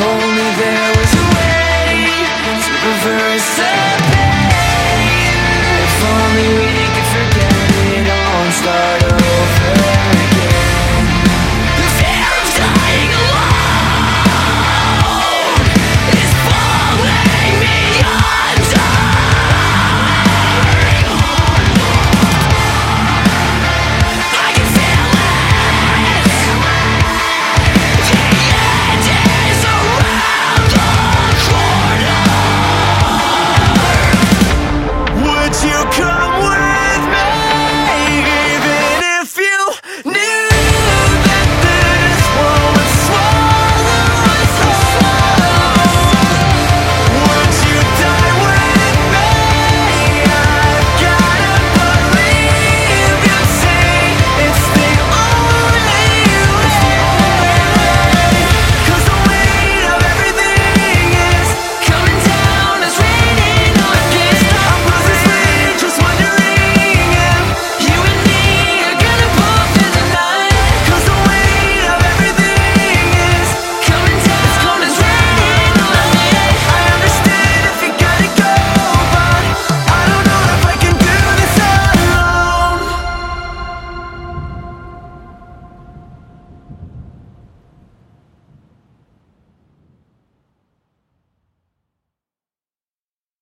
only they